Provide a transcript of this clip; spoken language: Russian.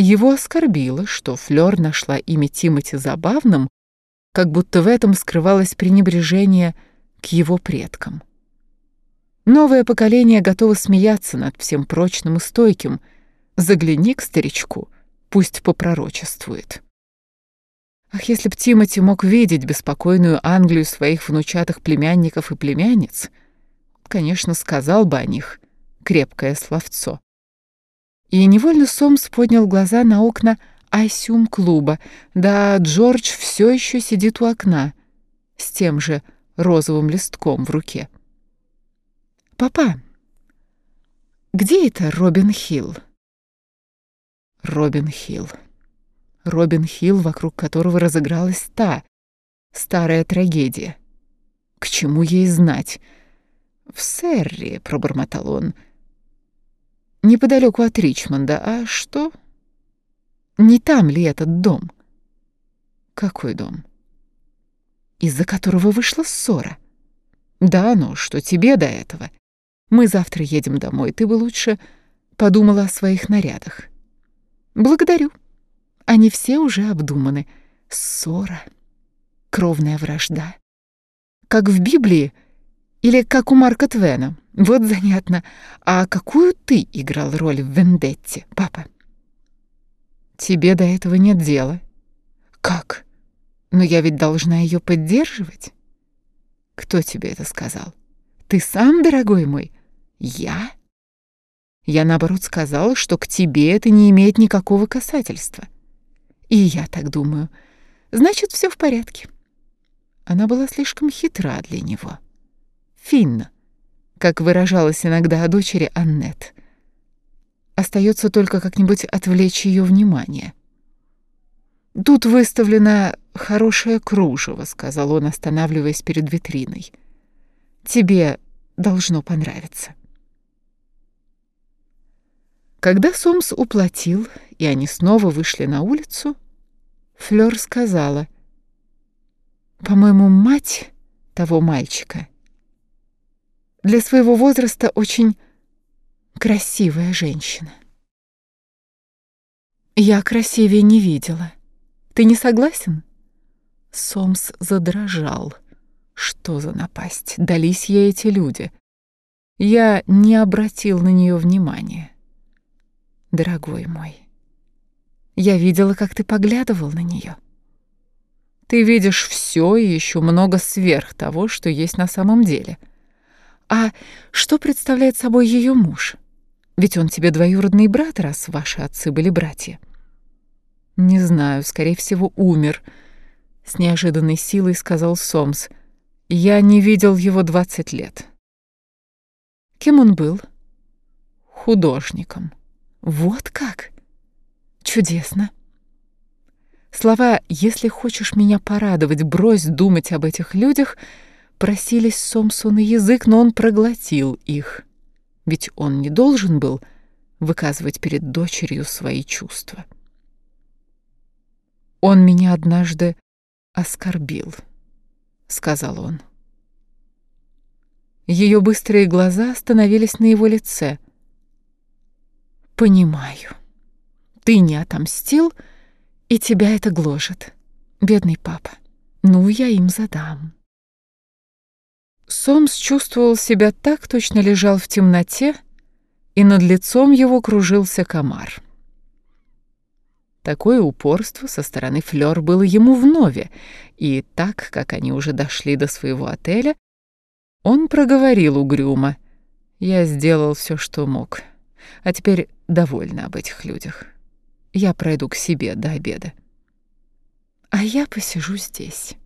Его оскорбило, что Флёр нашла имя Тимати забавным, как будто в этом скрывалось пренебрежение к его предкам. Новое поколение готово смеяться над всем прочным и стойким. Загляни к старичку, пусть попророчествует. Ах, если б Тимати мог видеть беспокойную Англию своих внучатых племянников и племянниц, конечно, сказал бы о них крепкое словцо. И невольно Сомс поднял глаза на окна Айсюм-клуба. Да, Джордж все еще сидит у окна с тем же розовым листком в руке. «Папа, где это Робин Хилл?» Робин Хилл. Робин Хилл, вокруг которого разыгралась та старая трагедия. К чему ей знать? «В Серри», — пробормотал он, — неподалеку от Ричмонда. А что? Не там ли этот дом? Какой дом? Из-за которого вышла ссора. Да, ну что тебе до этого? Мы завтра едем домой. Ты бы лучше подумала о своих нарядах. Благодарю. Они все уже обдуманы. Ссора, кровная вражда. Как в Библии или как у Марка Твена. Вот занятно. А какую ты играл роль в Вендетте, папа? Тебе до этого нет дела. Как? Но я ведь должна ее поддерживать. Кто тебе это сказал? Ты сам, дорогой мой? Я? Я, наоборот, сказала, что к тебе это не имеет никакого касательства. И я так думаю. Значит, все в порядке. Она была слишком хитра для него. Финна как выражалась иногда о дочери Аннет. Остается только как-нибудь отвлечь ее внимание. «Тут выставлено хорошее кружево», — сказал он, останавливаясь перед витриной. «Тебе должно понравиться». Когда Сомс уплатил, и они снова вышли на улицу, Флёр сказала, «По-моему, мать того мальчика для своего возраста очень красивая женщина. Я красивее не видела. Ты не согласен? Сомс задрожал. Что за напасть? Дались ей эти люди. Я не обратил на нее внимания. Дорогой мой, я видела, как ты поглядывал на нее. Ты видишь все и еще много сверх того, что есть на самом деле — а что представляет собой ее муж? Ведь он тебе двоюродный брат, раз ваши отцы были братья. Не знаю, скорее всего, умер. С неожиданной силой сказал Сомс. Я не видел его двадцать лет. Кем он был? Художником. Вот как? Чудесно. Слова «если хочешь меня порадовать, брось думать об этих людях» просились Сомсу на язык, но он проглотил их. Ведь он не должен был выказывать перед дочерью свои чувства. «Он меня однажды оскорбил», — сказал он. Ее быстрые глаза остановились на его лице. «Понимаю. Ты не отомстил, и тебя это гложет. Бедный папа. Ну, я им задам». Сомс чувствовал себя так, точно лежал в темноте, и над лицом его кружился комар. Такое упорство со стороны Флёр было ему вновь, и так как они уже дошли до своего отеля, он проговорил угрюмо. «Я сделал все, что мог, а теперь довольна об этих людях. Я пройду к себе до обеда. А я посижу здесь».